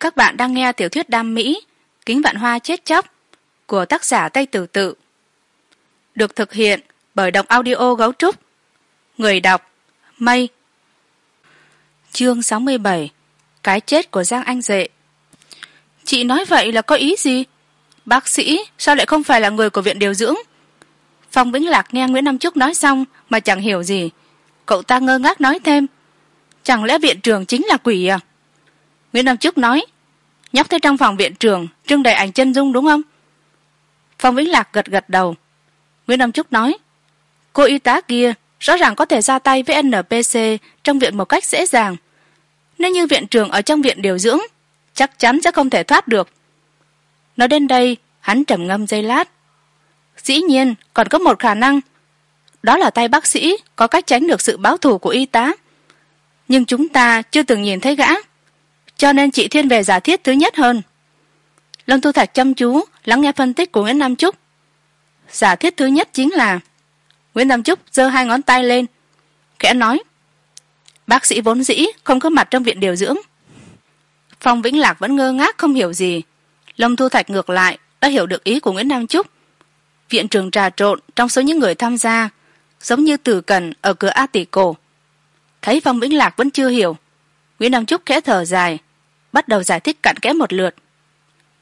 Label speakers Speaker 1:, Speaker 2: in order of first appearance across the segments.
Speaker 1: các bạn đang nghe tiểu thuyết đam mỹ, kính vạn hoa chết chóc, của tác giả tây tử tự. Được thực hiện bởi đọc audio gấu trúc. Người đọc, mây. Chương sáu mươi bảy, cái chết của giang anh dệ. Chị nói vậy là có ý gì? Bác sĩ, sao lại không phải là người của viện điều dưỡng? Phong vĩnh lạc nghe nguyễn nam trúc nói xong mà chẳng hiểu gì. Cậu ta ngơ ngác nói thêm. Chẳng lẽ viện trường chính là quỷ à? Nguyễn nam trúc nói, nhóc thấy trong phòng viện trường trưng đầy ảnh chân dung đúng không? Phong vĩnh lạc gật gật đầu. Nguyễn nam trúc nói, cô y tá kia rõ ràng có thể ra tay với npc trong viện một cách dễ dàng. Nếu như viện trường ở trong viện điều dưỡng, chắc chắn sẽ không thể thoát được. Nói đến đây, hắn trầm ngâm giây lát. Dĩ nhiên, còn có một khả năng. Đó là tay bác sĩ có cách tránh được sự báo thù của y tá. Nhưng chúng ta chưa từng nhìn thấy gã cho nên chị thiên về giả thiết thứ nhất hơn. Lâm thu thạch chăm chú, lắng nghe phân tích của nguyễn nam trúc. Giả thiết thứ nhất chính là, nguyễn nam trúc giơ hai ngón tay lên, khẽ nói, bác sĩ vốn dĩ không có mặt trong viện điều dưỡng. Phong vĩnh lạc vẫn ngơ ngác không hiểu gì. Lâm thu thạch ngược lại, đã hiểu được ý của nguyễn nam trúc. Viện trường trà trộn trong số những người tham gia, giống như tử cần ở cửa a tỷ cổ. Thấy phong vĩnh lạc vẫn chưa hiểu, nguyễn nam trúc khẽ thở dài bắt đầu giải thích cặn kẽ một lượt.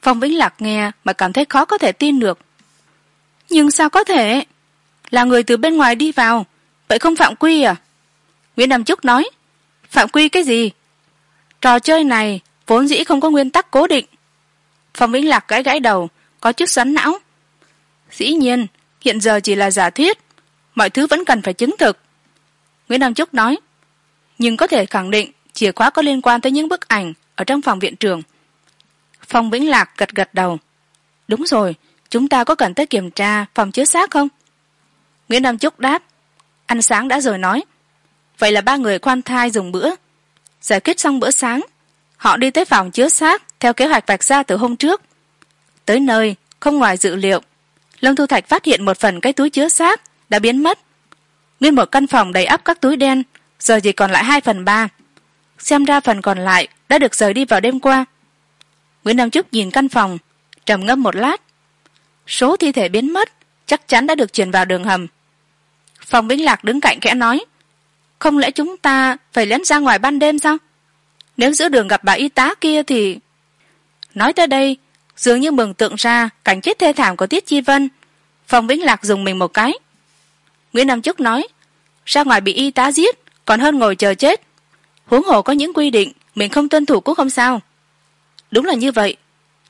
Speaker 1: Phong vĩnh lạc nghe mà cảm thấy khó có thể tin được. Nhưng sao có thể? Là người từ bên ngoài đi vào, vậy không phạm quy à? Nguyễn nam trúc nói, phạm quy cái gì? Trò chơi này vốn dĩ không có nguyên tắc cố định. Phong vĩnh lạc gãi gãi đầu, có chút xoắn não. Dĩ nhiên, hiện giờ chỉ là giả thiết mọi thứ vẫn cần phải chứng thực. Nguyễn nam trúc nói, nhưng có thể khẳng định chìa khóa có liên quan tới những bức ảnh ở trong phòng viện trường phong vĩnh lạc gật gật đầu. Đúng rồi, chúng ta có cần tới kiểm tra phòng chứa xác không? Nguyễn nam trúc đáp. Ăn sáng đã rồi nói. Vậy là ba người khoan thai dùng bữa. Giải quyết xong bữa sáng, họ đi tới phòng chứa xác theo kế hoạch vạch ra từ hôm trước. Tới nơi, không ngoài dự liệu, lâm thu thạch phát hiện một phần cái túi chứa xác đã biến mất. Nguyên một căn phòng đầy ắp các túi đen, giờ chỉ còn lại hai phần ba xem ra phần còn lại đã được rời đi vào đêm qua. Nguyễn nam trúc nhìn căn phòng, trầm ngâm một lát. Số thi thể biến mất chắc chắn đã được chuyển vào đường hầm. Phòng vĩnh lạc đứng cạnh kẽ nói, không lẽ chúng ta phải lén ra ngoài ban đêm sao? Nếu giữa đường gặp bà y tá kia thì nói tới đây, dường như mừng tượng ra cảnh chết thê thảm của tiết chi vân. Phòng vĩnh lạc dùng mình một cái. Nguyễn nam trúc nói, ra ngoài bị y tá giết, còn hơn ngồi chờ chết huống hồ có những quy định mình không tuân thủ cũng không sao. Đúng là như vậy.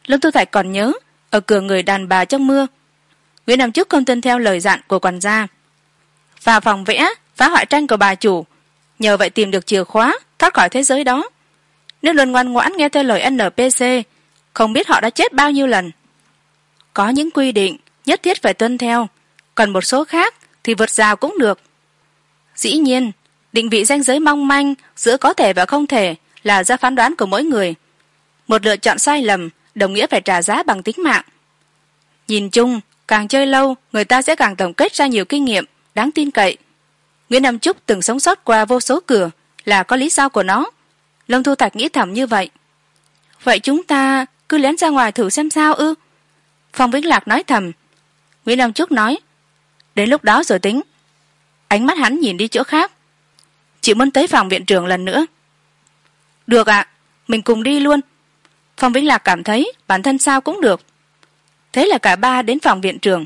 Speaker 1: Lâm tu thạch còn nhớ, ở cửa người đàn bà trong mưa, nguyễn nam trúc không tuân theo lời dặn của quản gia. Vào phòng vẽ, phá hoại tranh của bà chủ, nhờ vậy tìm được chìa khóa, thoát khỏi thế giới đó. Nếu luôn ngoan ngoãn nghe theo lời npc không biết họ đã chết bao nhiêu lần. Có những quy định nhất thiết phải tuân theo, còn một số khác thì vượt rào cũng được. Dĩ nhiên định vị danh giới mong manh giữa có thể và không thể là do phán đoán của mỗi người. Một lựa chọn sai lầm đồng nghĩa phải trả giá bằng tính mạng. Nhìn chung, càng chơi lâu, người ta sẽ càng tổng kết ra nhiều kinh nghiệm, đáng tin cậy. Nguyễn nam trúc từng sống sót qua vô số cửa là có lý do của nó. Lông thu thạch nghĩ thầm như vậy. Vậy chúng ta cứ lén ra ngoài thử xem sao ư? Phong vĩnh lạc nói thầm. Nguyễn nam trúc nói, đến lúc đó rồi tính. Ánh mắt hắn nhìn đi chỗ khác chị muốn tới phòng viện trưởng lần nữa. Được ạ, mình cùng đi luôn. Phong vĩnh lạc cảm thấy bản thân sao cũng được. Thế là cả ba đến phòng viện trưởng.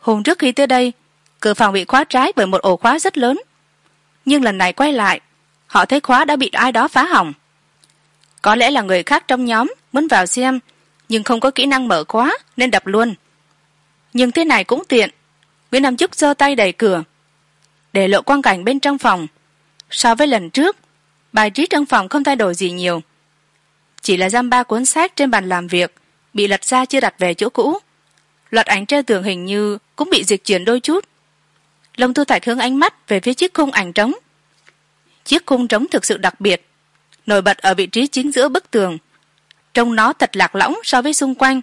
Speaker 1: Hôm trước khi tới đây, cửa phòng bị khóa trái bởi một ổ khóa rất lớn. Nhưng lần này quay lại, họ thấy khóa đã bị ai đó phá hỏng. Có lẽ là người khác trong nhóm muốn vào xem, nhưng không có kỹ năng mở khóa nên đập luôn. Nhưng thế này cũng tiện. Nguyễn nam trúc giơ tay đẩy cửa. Để lộ quang cảnh bên trong phòng so với lần trước, bài trí trong phòng không thay đổi gì nhiều. Chỉ là giam ba cuốn sách trên bàn làm việc bị lật ra chưa đặt về chỗ cũ. Loạt ảnh treo tường hình như cũng bị dịch chuyển đôi chút. Lông thu thạch hướng ánh mắt về phía chiếc khung ảnh trống. Chiếc khung trống thực sự đặc biệt, nổi bật ở vị trí chính giữa bức tường. Trông nó thật lạc lõng so với xung quanh.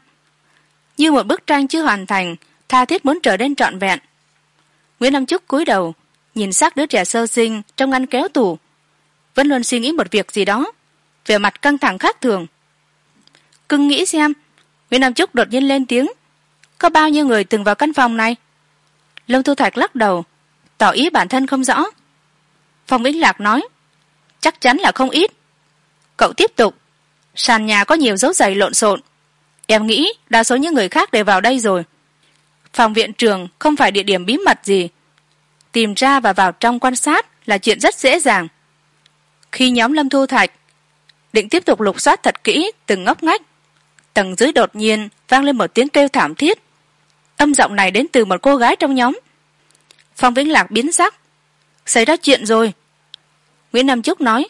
Speaker 1: Như một bức tranh chưa hoàn thành, tha thiết muốn trở nên trọn vẹn. Nguyễn nam trúc cúi đầu nhìn xác đứa trẻ sơ sinh trong ngăn kéo tủ. Vẫn luôn suy nghĩ một việc gì đó. Về mặt căng thẳng khác thường. Cưng nghĩ xem, nguyễn nam trúc đột nhiên lên tiếng. Có bao nhiêu người từng vào căn phòng này? Lâm thu thạch lắc đầu, tỏ ý bản thân không rõ. Phong vĩnh lạc nói, chắc chắn là không ít. Cậu tiếp tục, sàn nhà có nhiều dấu giày lộn xộn. Em nghĩ đa số những người khác đều vào đây rồi. Phòng viện trường không phải địa điểm bí mật gì tìm ra và vào trong quan sát là chuyện rất dễ dàng. Khi nhóm lâm thu thạch định tiếp tục lục soát thật kỹ từng ngóc ngách, tầng dưới đột nhiên vang lên một tiếng kêu thảm thiết. Âm giọng này đến từ một cô gái trong nhóm. Phong vĩnh lạc biến sắc. Xảy ra chuyện rồi. Nguyễn nam trúc nói,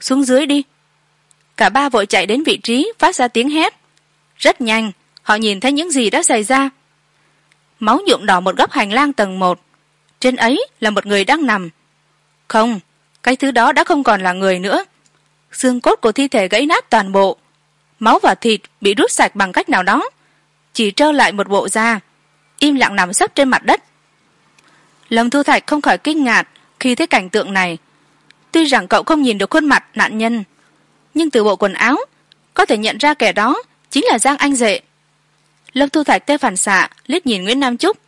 Speaker 1: xuống dưới đi. Cả ba vội chạy đến vị trí phát ra tiếng hét. Rất nhanh, họ nhìn thấy những gì đã xảy ra. Máu nhuộm đỏ một góc hành lang tầng một trên ấy là một người đang nằm. Không, cái thứ đó đã không còn là người nữa. Xương cốt của thi thể gãy nát toàn bộ. Máu và thịt bị rút sạch bằng cách nào đó. Chỉ trơ lại một bộ da. Im lặng nằm sấp trên mặt đất. Lâm thu thạch không khỏi kinh ngạc khi thấy cảnh tượng này. Tuy rằng cậu không nhìn được khuôn mặt nạn nhân, nhưng từ bộ quần áo, có thể nhận ra kẻ đó chính là giang anh dệ. Lâm thu thạch tê phản xạ liếc nhìn nguyễn nam trúc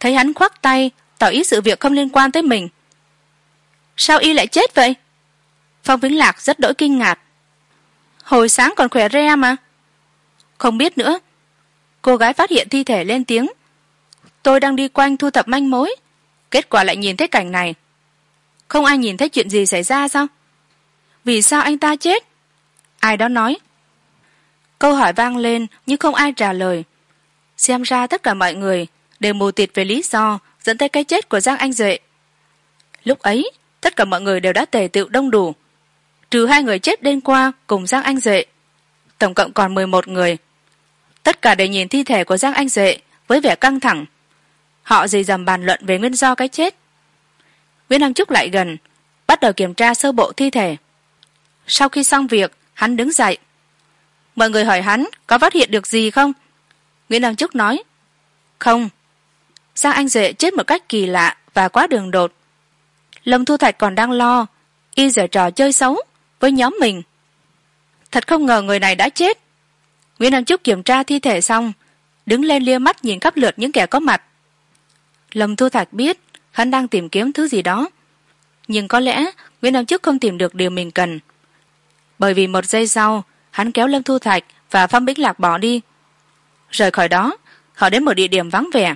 Speaker 1: thấy hắn khoác tay tỏ ý sự việc không liên quan tới mình. Sao y lại chết vậy? Phong vĩnh lạc rất đỗi kinh ngạc. Hồi sáng còn khỏe re mà. Không biết nữa. Cô gái phát hiện thi thể lên tiếng. Tôi đang đi quanh thu thập manh mối. Kết quả lại nhìn thấy cảnh này. Không ai nhìn thấy chuyện gì xảy ra sao? Vì sao anh ta chết? Ai đó nói. Câu hỏi vang lên nhưng không ai trả lời. Xem ra tất cả mọi người đều mù tịt về lý do dẫn tới cái chết của giang anh duệ. Lúc ấy, tất cả mọi người đều đã tề tựu đông đủ. Trừ hai người chết đêm qua cùng giang anh duệ, tổng cộng còn mười một người. Tất cả đều nhìn thi thể của giang anh duệ với vẻ căng thẳng. Họ dì dầm bàn luận về nguyên do cái chết. Nguyễn nam trúc lại gần, bắt đầu kiểm tra sơ bộ thi thể. Sau khi xong việc, hắn đứng dậy. Mọi người hỏi hắn có phát hiện được gì không? Nguyễn nam trúc nói. Không giang anh duệ chết một cách kỳ lạ và quá đường đột. Lâm thu thạch còn đang lo, y giở trò chơi xấu với nhóm mình. Thật không ngờ người này đã chết. Nguyễn nam trúc kiểm tra thi thể xong, đứng lên lia mắt nhìn khắp lượt những kẻ có mặt. Lâm thu thạch biết hắn đang tìm kiếm thứ gì đó, nhưng có lẽ nguyễn nam trúc không tìm được điều mình cần. Bởi vì một giây sau, hắn kéo lâm thu thạch và phong bính lạc bỏ đi. Rời khỏi đó, họ đến một địa điểm vắng vẻ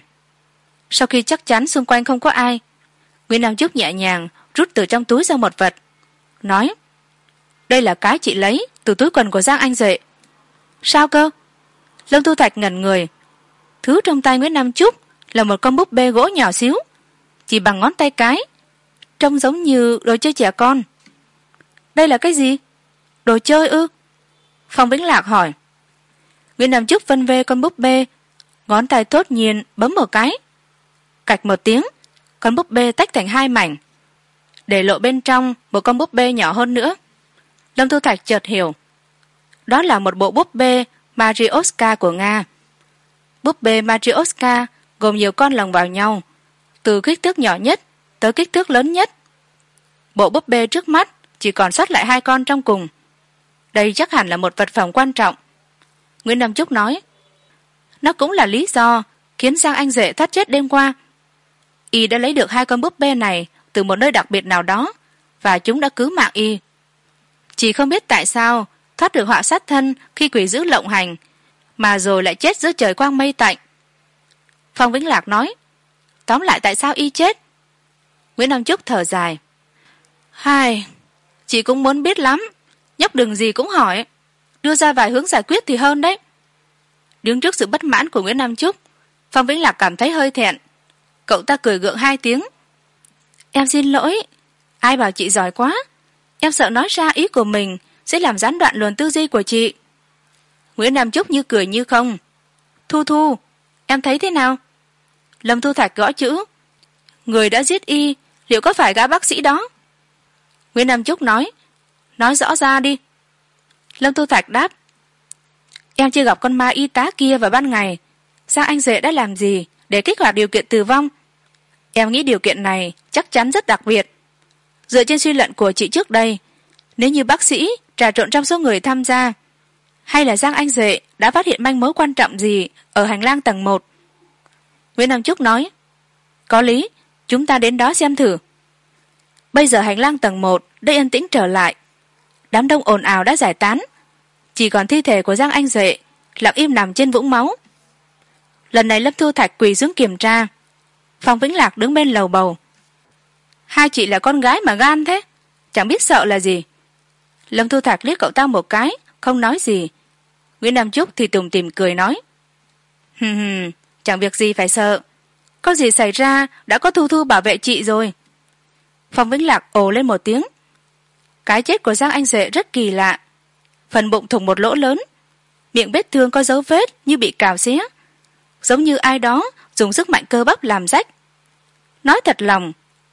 Speaker 1: sau khi chắc chắn xung quanh không có ai, nguyễn nam trúc nhẹ nhàng rút từ trong túi ra một vật, nói, đây là cái chị lấy từ túi quần của giang anh duệ. Sao cơ? Lâm thu thạch ngẩn người. Thứ trong tay nguyễn nam trúc là một con búp bê gỗ nhỏ xíu, chỉ bằng ngón tay cái, trông giống như đồ chơi trẻ con. Đây là cái gì? Đồ chơi ư? Phong vĩnh lạc hỏi. Nguyễn nam trúc vân vê con búp bê, ngón tay tốt nhiên bấm một cái cạch một tiếng, con búp bê tách thành hai mảnh. Để lộ bên trong một con búp bê nhỏ hơn nữa. Lâm thu thạch chợt hiểu. Đó là một bộ búp bê marioska của nga. Búp bê marioska gồm nhiều con lồng vào nhau, từ kích thước nhỏ nhất tới kích thước lớn nhất. Bộ búp bê trước mắt chỉ còn sót lại hai con trong cùng. Đây chắc hẳn là một vật phẩm quan trọng. Nguyễn nam trúc nói, nó cũng là lý do khiến giang anh dệ thoát chết đêm qua y đã lấy được hai con búp bê này từ một nơi đặc biệt nào đó, và chúng đã cứu mạng y. Chỉ không biết tại sao, thoát được họa sát thân khi quỷ dữ lộng hành, mà rồi lại chết giữa trời quang mây tạnh. Phong vĩnh lạc nói, tóm lại tại sao y chết? Nguyễn nam trúc thở dài, hai, chị cũng muốn biết lắm, nhóc đừng gì cũng hỏi, đưa ra vài hướng giải quyết thì hơn đấy. Đứng trước sự bất mãn của nguyễn nam trúc phong vĩnh lạc cảm thấy hơi thẹn cậu ta cười gượng hai tiếng. Em xin lỗi. Ai bảo chị giỏi quá. Em sợ nói ra ý của mình sẽ làm gián đoạn luồng tư duy của chị. Nguyễn nam trúc như cười như không. Thu thu, em thấy thế nào? Lâm thu thạch gõ chữ. Người đã giết y, liệu có phải gã bác sĩ đó? Nguyễn nam trúc nói. Nói rõ ra đi. Lâm thu thạch đáp. Em chưa gặp con ma y tá kia vào ban ngày. Sao anh duệ đã làm gì? Để kích hoạt điều kiện tử vong. Em nghĩ điều kiện này chắc chắn rất đặc biệt. Dựa trên suy luận của chị trước đây, nếu như bác sĩ trà trộn trong số người tham gia, hay là giang anh duệ đã phát hiện manh mối quan trọng gì ở hành lang tầng một? Nguyễn nam trúc nói, có lý, chúng ta đến đó xem thử. Bây giờ hành lang tầng một đã yên tĩnh trở lại. Đám đông ồn ào đã giải tán. Chỉ còn thi thể của giang anh duệ lặng im nằm trên vũng máu lần này lâm thu thạch quỳ xuống kiểm tra. Phong vĩnh lạc đứng bên lầu bầu. Hai chị là con gái mà gan thế, chẳng biết sợ là gì. Lâm thu thạch liếc cậu ta một cái, không nói gì. Nguyễn nam trúc thì tùng tìm cười nói. Hừm hừm, chẳng việc gì phải sợ. Có gì xảy ra, đã có thu thu bảo vệ chị rồi. Phong vĩnh lạc ồ lên một tiếng. Cái chết của giang anh duệ rất kỳ lạ. Phần bụng thủng một lỗ lớn, miệng vết thương có dấu vết như bị cào xé giống như ai đó dùng sức mạnh cơ bắp làm rách. Nói thật lòng,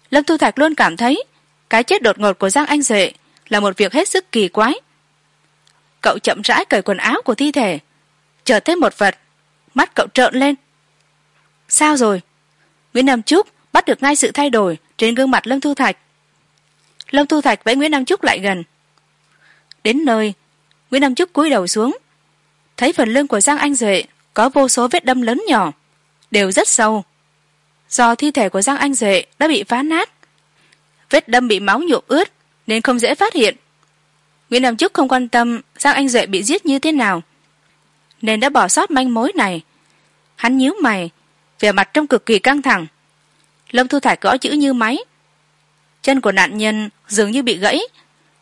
Speaker 1: lâm thu thạch luôn cảm thấy cái chết đột ngột của giang anh duệ là một việc hết sức kỳ quái. Cậu chậm rãi cởi quần áo của thi thể, chợt thấy một vật, mắt cậu trợn lên. Sao rồi? Nguyễn nam trúc bắt được ngay sự thay đổi trên gương mặt lâm thu thạch. Lâm thu thạch vẫy nguyễn nam trúc lại gần. Đến nơi, nguyễn nam trúc cúi đầu xuống, thấy phần lưng của giang anh duệ có vô số vết đâm lớn nhỏ, đều rất sâu. Do thi thể của giang anh duệ đã bị phá nát, vết đâm bị máu nhuộm ướt nên không dễ phát hiện. Nguyễn nam chức không quan tâm giang anh duệ bị giết như thế nào, nên đã bỏ sót manh mối này. Hắn nhíu mày, vẻ mặt trông cực kỳ căng thẳng. Lâm thu Thải gõ chữ như máy. Chân của nạn nhân dường như bị gãy,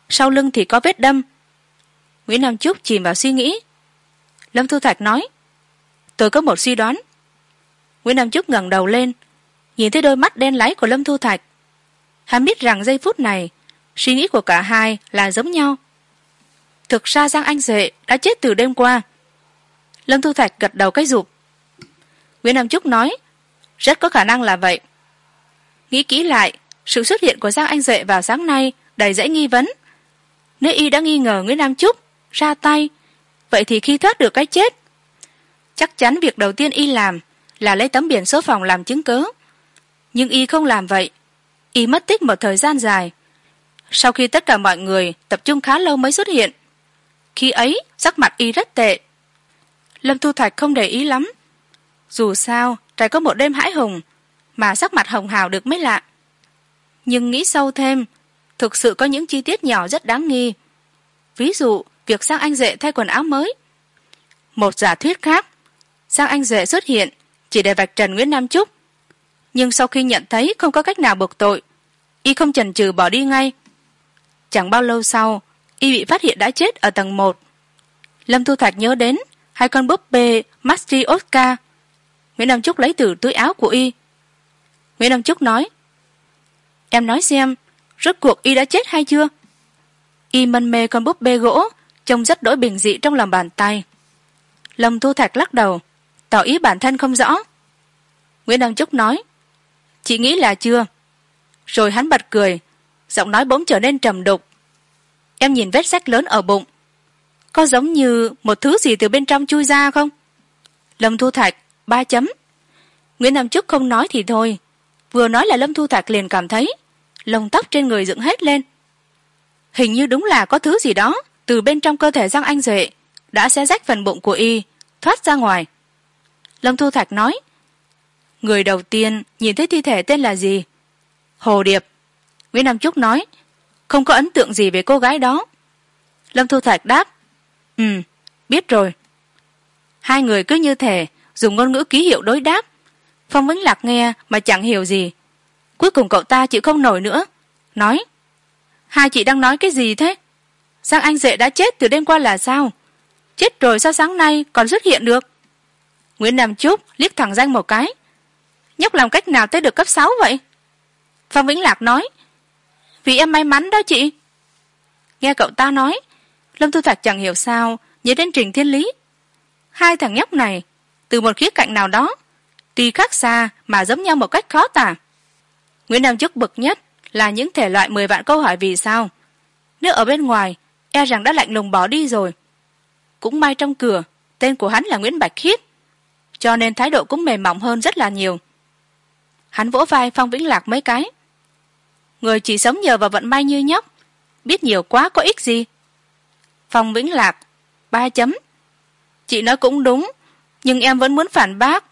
Speaker 1: sau lưng thì có vết đâm. Nguyễn nam trúc chìm vào suy nghĩ. Lâm thu thạch nói tôi có một suy đoán. Nguyễn nam trúc ngẩng đầu lên, nhìn thấy đôi mắt đen láy của lâm thu thạch. Hắn biết rằng giây phút này, suy nghĩ của cả hai là giống nhau. Thực ra giang anh duệ đã chết từ đêm qua. Lâm thu thạch gật đầu cái rụp. Nguyễn nam trúc nói, rất có khả năng là vậy. Nghĩ kỹ lại, sự xuất hiện của giang anh duệ vào sáng nay đầy dãy nghi vấn. Nếu y đã nghi ngờ nguyễn nam trúc ra tay, vậy thì khi thoát được cái chết chắc chắn việc đầu tiên y làm là lấy tấm biển số phòng làm chứng cớ nhưng y không làm vậy. Y mất tích một thời gian dài. Sau khi tất cả mọi người tập trung khá lâu mới xuất hiện, khi ấy sắc mặt y rất tệ. Lâm thu thạch không để ý lắm. Dù sao, trải có một đêm hãi hùng mà sắc mặt hồng hào được mới lạ. Nhưng nghĩ sâu thêm, thực sự có những chi tiết nhỏ rất đáng nghi. Ví dụ, việc sang anh dệ thay quần áo mới. Một giả thuyết khác sang anh duệ xuất hiện? Chỉ để vạch trần nguyễn nam trúc nhưng sau khi nhận thấy, không có cách nào buộc tội. Y không chần chừ bỏ đi ngay. Chẳng bao lâu sau, y bị phát hiện đã chết ở tầng một. Lâm thu thạch nhớ đến hai con búp bê maxi oscar. Nguyễn nam trúc lấy từ túi áo của y. Nguyễn nam trúc nói, em nói xem, rốt cuộc y đã chết hay chưa? Y mân mê con búp bê gỗ, trông rất đỗi bình dị trong lòng bàn tay. Lâm thu thạch lắc đầu tỏ ý bản thân không rõ. Nguyễn đăng trúc nói, chị nghĩ là chưa. Rồi hắn bật cười, giọng nói bỗng trở nên trầm đục. Em nhìn vết sách lớn ở bụng. Có giống như một thứ gì từ bên trong chui ra không? Lâm thu thạch, ba chấm. Nguyễn nam trúc không nói thì thôi. Vừa nói là lâm thu thạch liền cảm thấy lông tóc trên người dựng hết lên. Hình như đúng là có thứ gì đó từ bên trong cơ thể giang anh duệ đã xé rách phần bụng của y, thoát ra ngoài lâm thu thạch nói. Người đầu tiên nhìn thấy thi thể tên là gì? Hồ điệp. Nguyễn nam trúc nói. Không có ấn tượng gì về cô gái đó. Lâm thu thạch đáp. Ừ biết rồi. Hai người cứ như thể dùng ngôn ngữ ký hiệu đối đáp. Phong vĩnh lạc nghe mà chẳng hiểu gì. Cuối cùng cậu ta chịu không nổi nữa. Nói. Hai chị đang nói cái gì thế? Sang anh dệ đã chết từ đêm qua là sao? Chết rồi sao sáng nay còn xuất hiện được? Nguyễn nam Chúc liếc thằng danh một cái. Nhóc làm cách nào tới được cấp sáu vậy? Phong vĩnh lạc nói. Vì em may mắn đó chị. Nghe cậu ta nói, lâm thu thạch chẳng hiểu sao, nhớ đến trình thiên lý. Hai thằng nhóc này, từ một khía cạnh nào đó, tuy khác xa mà giống nhau một cách khó tả. Nguyễn nam Chúc bực nhất là những thể loại mười vạn câu hỏi vì sao. Nếu ở bên ngoài e rằng đã lạnh lùng bỏ đi rồi. Cũng may trong cửa, tên của hắn là nguyễn bạch khiết cho nên thái độ cũng mềm mỏng hơn rất là nhiều. Hắn vỗ vai phong vĩnh lạc mấy cái. Người chỉ sống nhờ vào vận may như nhóc, biết nhiều quá có ích gì? Phong vĩnh lạc, ba chấm. Chị nói cũng đúng, nhưng em vẫn muốn phản bác.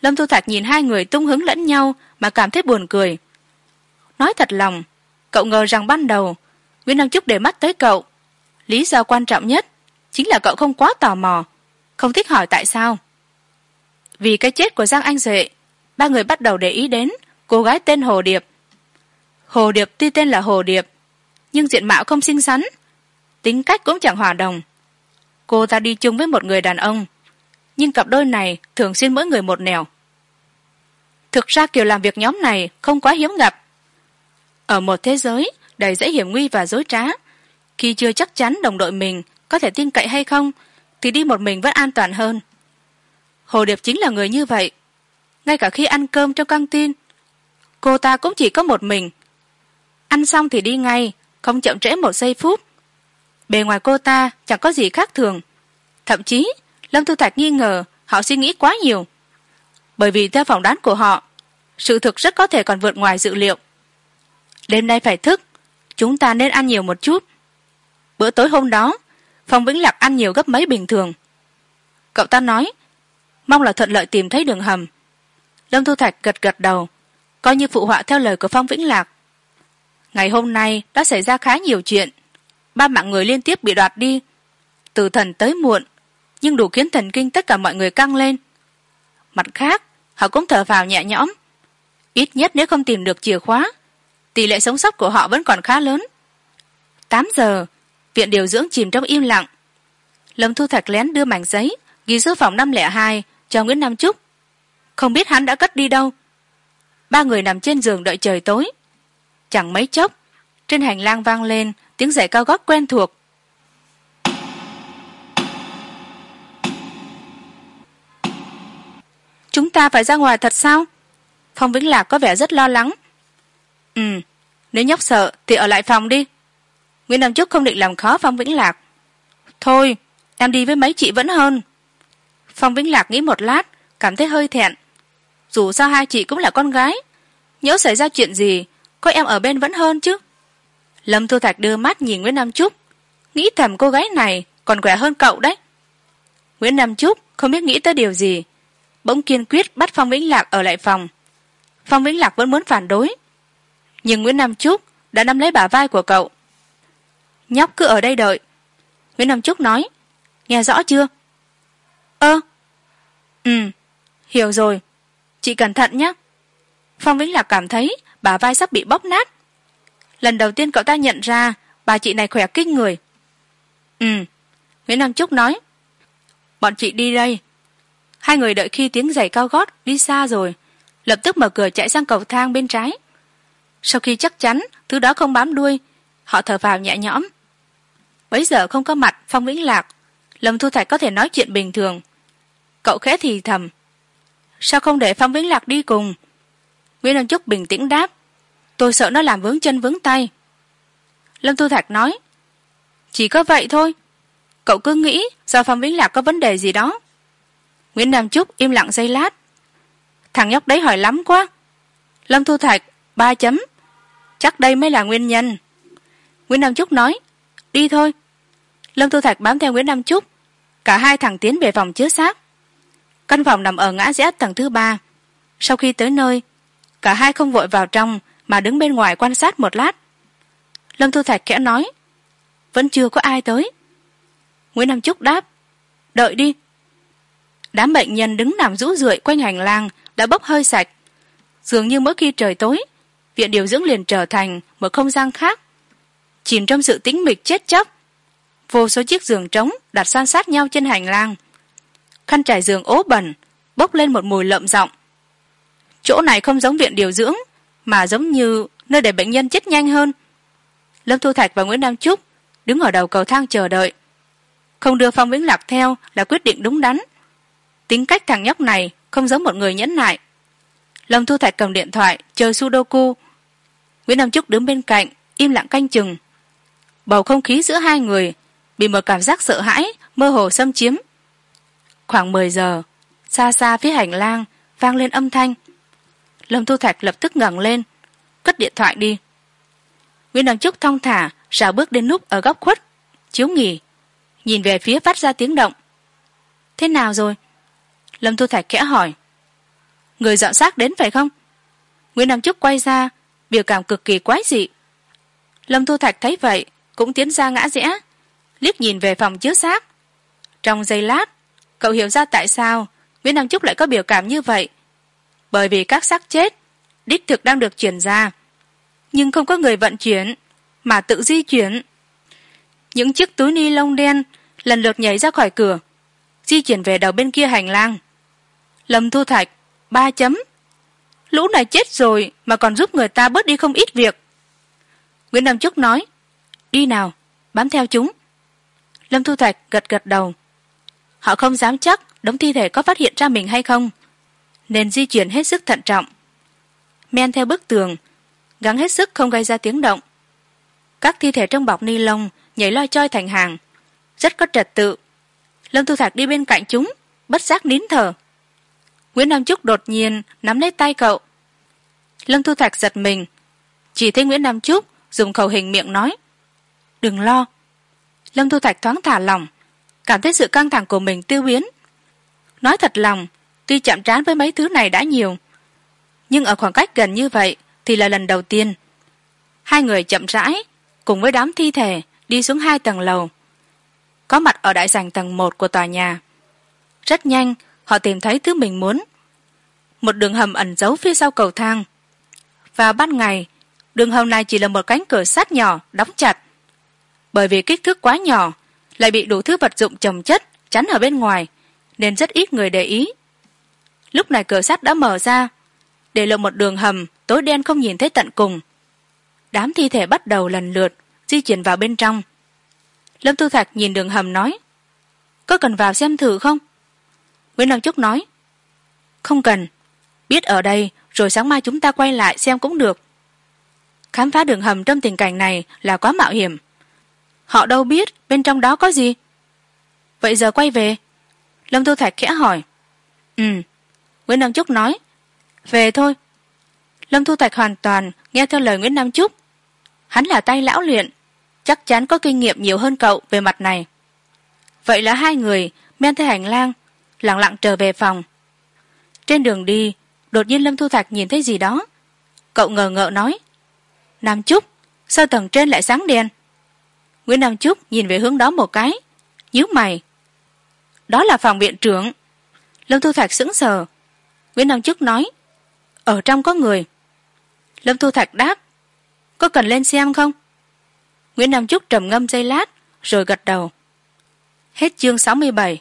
Speaker 1: Lâm thu thạch nhìn hai người tung hứng lẫn nhau mà cảm thấy buồn cười. Nói thật lòng, cậu ngờ rằng ban đầu, nguyễn Đăng trúc để mắt tới cậu. Lý do quan trọng nhất chính là cậu không quá tò mò, không thích hỏi tại sao vì cái chết của giang anh duệ, ba người bắt đầu để ý đến cô gái tên hồ điệp. Hồ điệp tuy tên là hồ điệp, nhưng diện mạo không xinh xắn, tính cách cũng chẳng hòa đồng. Cô ta đi chung với một người đàn ông, nhưng cặp đôi này thường xuyên mỗi người một nẻo. Thực ra kiểu làm việc nhóm này không quá hiếm gặp. Ở một thế giới đầy dễ hiểm nguy và dối trá, khi chưa chắc chắn đồng đội mình có thể tin cậy hay không, thì đi một mình vẫn an toàn hơn hồ điệp chính là người như vậy. Ngay cả khi ăn cơm trong căng tin, cô ta cũng chỉ có một mình. Ăn xong thì đi ngay, không chậm trễ một giây phút. Bề ngoài cô ta chẳng có gì khác thường. Thậm chí, lâm thu thạch nghi ngờ, họ suy nghĩ quá nhiều. Bởi vì theo phỏng đoán của họ, sự thực rất có thể còn vượt ngoài dự liệu. Đêm nay phải thức, chúng ta nên ăn nhiều một chút. Bữa tối hôm đó, phong vĩnh lạc ăn nhiều gấp mấy bình thường. Cậu ta nói mong là thuận lợi tìm thấy đường hầm. Lâm thu thạch gật gật đầu, coi như phụ họa theo lời của phong vĩnh lạc. Ngày hôm nay đã xảy ra khá nhiều chuyện. Ba mạng người liên tiếp bị đoạt đi. Từ thần tới muộn, nhưng đủ khiến thần kinh tất cả mọi người căng lên. Mặt khác, họ cũng thở vào nhẹ nhõm. Ít nhất nếu không tìm được chìa khóa, tỷ lệ sống sót của họ vẫn còn khá lớn. Tám giờ, viện điều dưỡng chìm trong im lặng. Lâm thu thạch lén đưa mảnh giấy, ghi số phòng năm lẻ hai cho nguyễn nam trúc không biết hắn đã cất đi đâu. Ba người nằm trên giường đợi trời tối. Chẳng mấy chốc, trên hành lang vang lên tiếng giày cao gót quen thuộc. Chúng ta phải ra ngoài thật sao? Phong vĩnh lạc có vẻ rất lo lắng. Ừ nếu nhóc sợ thì ở lại phòng đi. Nguyễn nam trúc không định làm khó phong vĩnh lạc. Thôi, em đi với mấy chị vẫn hơn phong vĩnh lạc nghĩ một lát, cảm thấy hơi thẹn. Dù sao hai chị cũng là con gái, nhớ xảy ra chuyện gì, có em ở bên vẫn hơn chứ. Lâm thu thạch đưa mắt nhìn nguyễn nam trúc, nghĩ thầm cô gái này còn khỏe hơn cậu đấy. Nguyễn nam trúc không biết nghĩ tới điều gì, bỗng kiên quyết bắt phong vĩnh lạc ở lại phòng. Phong vĩnh lạc vẫn muốn phản đối, nhưng nguyễn nam trúc đã nắm lấy bả vai của cậu. Nhóc cứ ở đây đợi, nguyễn nam trúc nói. Nghe rõ chưa? Ơ. Ừ hiểu rồi. Chị cẩn thận nhé. Phong vĩnh lạc cảm thấy bà vai sắp bị bóp nát. Lần đầu tiên cậu ta nhận ra bà chị này khỏe kinh người. Ừ nguyễn đăng trúc nói, bọn chị đi đây. Hai người đợi khi tiếng giày cao gót đi xa rồi, lập tức mở cửa chạy sang cầu thang bên trái. Sau khi chắc chắn thứ đó không bám đuôi, họ thở vào nhẹ nhõm. Bấy giờ không có mặt phong vĩnh lạc, lâm thu thạch có thể nói chuyện bình thường cậu khẽ thì thầm. Sao không để phong viễn lạc đi cùng? Nguyễn đăng trúc bình tĩnh đáp. Tôi sợ nó làm vướng chân vướng tay. Lâm thu thạch nói. Chỉ có vậy thôi. Cậu cứ nghĩ do phong viễn lạc có vấn đề gì đó. Nguyễn nam trúc im lặng giây lát. Thằng nhóc đấy hỏi lắm quá. Lâm thu thạch, ba chấm. Chắc đây mới là nguyên nhân. Nguyễn nam trúc nói. Đi thôi. Lâm thu thạch bám theo nguyễn nam trúc cả hai thằng tiến về phòng chứa xác căn phòng nằm ở ngã rẽ tầng thứ ba. Sau khi tới nơi, cả hai không vội vào trong mà đứng bên ngoài quan sát một lát. Lâm thu thạch khẽ nói, vẫn chưa có ai tới. Nguyễn nam trúc đáp, đợi đi. Đám bệnh nhân đứng nằm rũ rượi quanh hành lang đã bốc hơi sạch. Dường như mỗi khi trời tối, viện điều dưỡng liền trở thành một không gian khác. Chìm trong sự tĩnh mịch chết chóc, vô số chiếc giường trống đặt san sát nhau trên hành lang khăn trải giường ố bẩn, bốc lên một mùi lợm giọng. Chỗ này không giống viện điều dưỡng, mà giống như nơi để bệnh nhân chết nhanh hơn. Lâm thu thạch và nguyễn nam trúc đứng ở đầu cầu thang chờ đợi. Không đưa phong vĩnh lạc theo là quyết định đúng đắn. Tính cách thằng nhóc này không giống một người nhẫn nại. Lâm thu thạch cầm điện thoại, chơi sudoku. Nguyễn nam trúc đứng bên cạnh, im lặng canh chừng. Bầu không khí giữa hai người bị một cảm giác sợ hãi, mơ hồ xâm chiếm khoảng mười giờ, xa xa phía hành lang, vang lên âm thanh. Lâm thu thạch lập tức ngẩng lên, cất điện thoại đi. Nguyễn đăng trúc thong thả, rào bước đến núp ở góc khuất, chiếu nghỉ, nhìn về phía phát ra tiếng động. Thế nào rồi? Lâm thu thạch khẽ hỏi. Người dọn xác đến phải không? Nguyễn đăng trúc quay ra, biểu cảm cực kỳ quái dị. Lâm thu thạch thấy vậy, cũng tiến ra ngã rẽ, liếc nhìn về phòng chứa xác. Trong giây lát cậu hiểu ra tại sao nguyễn đăng trúc lại có biểu cảm như vậy. Bởi vì các xác chết, đích thực đang được chuyển ra. Nhưng không có người vận chuyển, mà tự di chuyển. Những chiếc túi ni lông đen lần lượt nhảy ra khỏi cửa, di chuyển về đầu bên kia hành lang. Lâm thu thạch, ba chấm. Lũ này chết rồi mà còn giúp người ta bớt đi không ít việc. Nguyễn đăng trúc nói, đi nào, bám theo chúng. Lâm thu thạch gật gật đầu họ không dám chắc đống thi thể có phát hiện ra mình hay không, nên di chuyển hết sức thận trọng. Men theo bức tường, gắng hết sức không gây ra tiếng động. Các thi thể trong bọc ni lông nhảy loi choi thành hàng, rất có trật tự. Lâm thu thạc đi bên cạnh chúng, bất giác nín thở. Nguyễn nam trúc đột nhiên nắm lấy tay cậu. Lâm thu thạc giật mình. Chỉ thấy nguyễn nam trúc dùng khẩu hình miệng nói, đừng lo. Lâm thu thạch thoáng thả lòng cảm thấy sự căng thẳng của mình tiêu biến. Nói thật lòng, tuy chạm trán với mấy thứ này đã nhiều, nhưng ở khoảng cách gần như vậy thì là lần đầu tiên. Hai người chậm rãi cùng với đám thi thể đi xuống hai tầng lầu. Có mặt ở đại sảnh tầng một của tòa nhà. Rất nhanh, họ tìm thấy thứ mình muốn. Một đường hầm ẩn giấu phía sau cầu thang. Vào ban ngày, đường hầm này chỉ là một cánh cửa sắt nhỏ đóng chặt. Bởi vì kích thước quá nhỏ lại bị đủ thứ vật dụng trồng chất, chắn ở bên ngoài, nên rất ít người để ý. Lúc này cửa sắt đã mở ra, để lộ một đường hầm, tối đen không nhìn thấy tận cùng. Đám thi thể bắt đầu lần lượt, di chuyển vào bên trong. Lâm tư thạch nhìn đường hầm nói, có cần vào xem thử không? Nguyễn đăng trúc nói, không cần. Biết ở đây, rồi sáng mai chúng ta quay lại xem cũng được. Khám phá đường hầm trong tình cảnh này là quá mạo hiểm họ đâu biết bên trong đó có gì? Vậy giờ quay về. Lâm tu thạch khẽ hỏi. Ừ. Nguyễn nam trúc nói. Về thôi. Lâm thu thạch hoàn toàn nghe theo lời nguyễn nam trúc hắn là tay lão luyện. Chắc chắn có kinh nghiệm nhiều hơn cậu về mặt này. Vậy là hai người, men theo hành lang lẳng lặng trở về phòng. Trên đường đi, đột nhiên lâm thu thạch nhìn thấy gì đó. Cậu ngờ ngợ nói. Nam trúc sao tầng trên lại sáng đèn? Nguyễn nam trúc nhìn về hướng đó một cái, nhíu mày. Đó là phòng viện trưởng. Lâm thu thạch sững sờ. Nguyễn nam trúc nói, ở trong có người. Lâm thu thạch đáp, có cần lên xem không? Nguyễn nam trúc trầm ngâm giây lát, rồi gật đầu. Hết chương sáu mươi bảy.